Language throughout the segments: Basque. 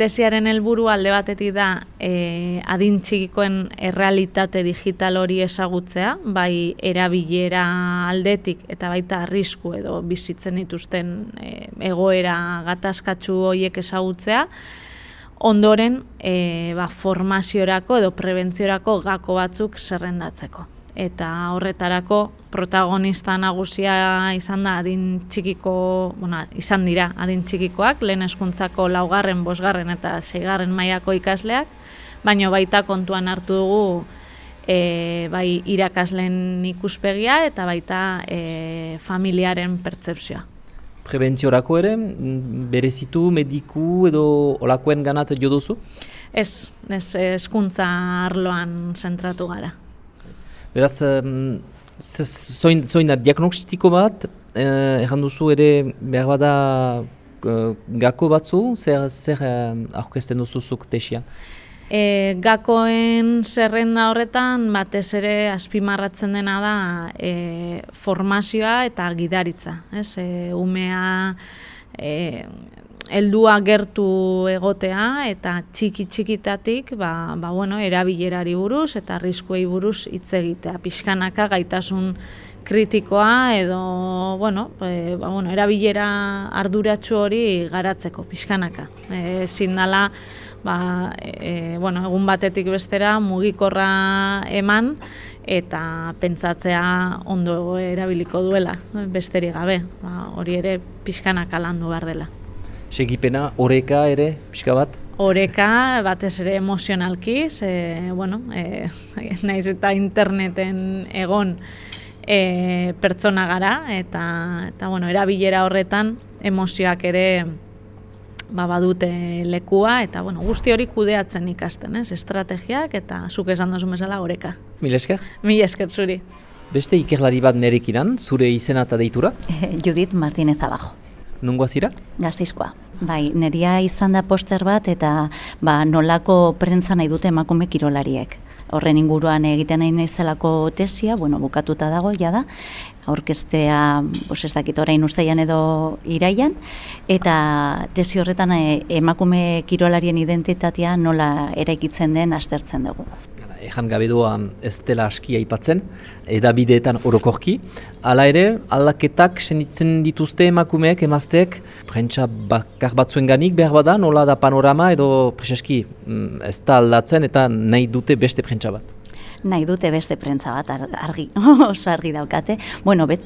tesiaren helburu alde batetik da e, adin txikikoen errealitate digital hori ezagutzea, bai erabilera aldetik eta baita arrisku edo bizitzen dituzten e, egoera gatazkatsu horiek ezagutzea, ondoren e, ba, formaziorako edo prebentziorako gako batzuk zerrendatzeko eta horretarako protagonista nagusia izan da adin txikiko, bueno, izan dira adin txikikoak, lehen eskuntzako laugarren, bosgarren eta seigarren mailako ikasleak, baino baita kontuan hartu dugu e, bai irakasleen ikuspegia eta baita e, familiaren pertsepzioa. Prebentziorako ere, berezitu, mediku edo olakoen ganat jo duzu? Ez, ez eskuntza arloan zentratu gara. Beraz, zoin, da diagnostiko bat, eh, erran duzu ere behar bada uh, gako batzu, zer, zer uh, aurkezten duzuzuk tesia? E, gakoen zerrenda horretan batez ere azpimarratzen dena da e, formazioa eta gidaritza. Ez? E, umea e, heldua gertu egotea eta txiki txikitatik ba, ba bueno, erabilerari buruz eta arriskuei buruz hitz egitea. Pixkanaka gaitasun kritikoa edo bueno, e, ba, bueno, erabilera arduratsu hori garatzeko pixkanaka. E, dala, ba, e, bueno, egun batetik bestera mugikorra eman eta pentsatzea ondo erabiliko duela, besterik gabe. Ba, hori ere pixkanaka landu behar dela segipena, oreka ere, pixka bat? Oreka, batez ere emozionalki, ze, bueno, e, naiz eta interneten egon e, pertsona gara, eta, eta bueno, erabilera horretan emozioak ere ba, badute lekua, eta bueno, guzti hori kudeatzen ikasten, ez? estrategiak, eta zuk esan dozu mesala oreka. Mil esker? Mil esker zuri. Beste ikerlari bat nerekinan, zure izena eta deitura? Judith Martínez Abajo. Nungoa zira? Gaztizkoa. Bai, neria izan da poster bat eta ba, nolako prentza nahi dute emakume kirolariek. Horren inguruan egiten nahi naizelako tesia, bueno, bukatuta dago, ja da, aurkestea, bos ez dakit orain usteian edo iraian, eta tesi horretan eh, emakume kirolarien identitatea nola eraikitzen den aztertzen dugu ejan gabe doa ez dela aski aipatzen, edabideetan orokorki. Hala ere, aldaketak senitzen dituzte emakumeek, emazteek, prentsa bakar batzuen ganik behar bada, nola da panorama edo preseski mm, ez da aldatzen eta nahi dute beste prentsa bat nahi dute beste prentza bat argi, oso argi daukate. Bueno, bet,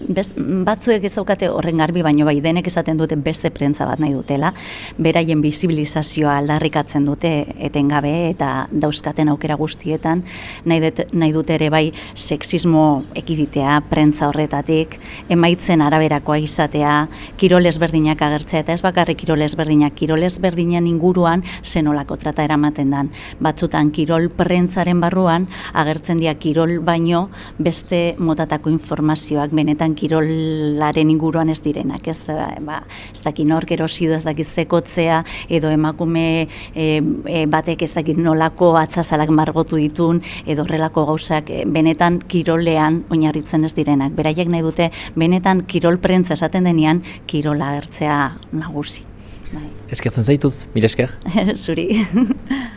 batzuek ez daukate horren garbi, baino bai denek esaten dute beste prentza bat nahi dutela. Beraien bizibilizazioa aldarrikatzen dute etengabe eta dauzkaten aukera guztietan nahi, det, nahi dute ere bai sexismo ekiditea prentza horretatik, emaitzen araberakoa izatea, kiroles berdinak agertzea eta ez bakarrik kiroles berdinak, kiroles berdinan inguruan zenolako trata eramaten dan. Batzutan kirol prentzaren barruan agertzen agertzen dira kirol baino beste motatako informazioak benetan kirolaren inguruan ez direnak, ez ba, ez dakit nork erosido, ez dakit zekotzea edo emakume e, e, batek ez dakit nolako atzazalak margotu ditun edo horrelako gauzak e, benetan kirolean oinarritzen ez direnak. Beraiek nahi dute benetan kirol prentza esaten denean kirola agertzea nagusi. Bai. Eskertzen zaitut, mila esker. Zuri.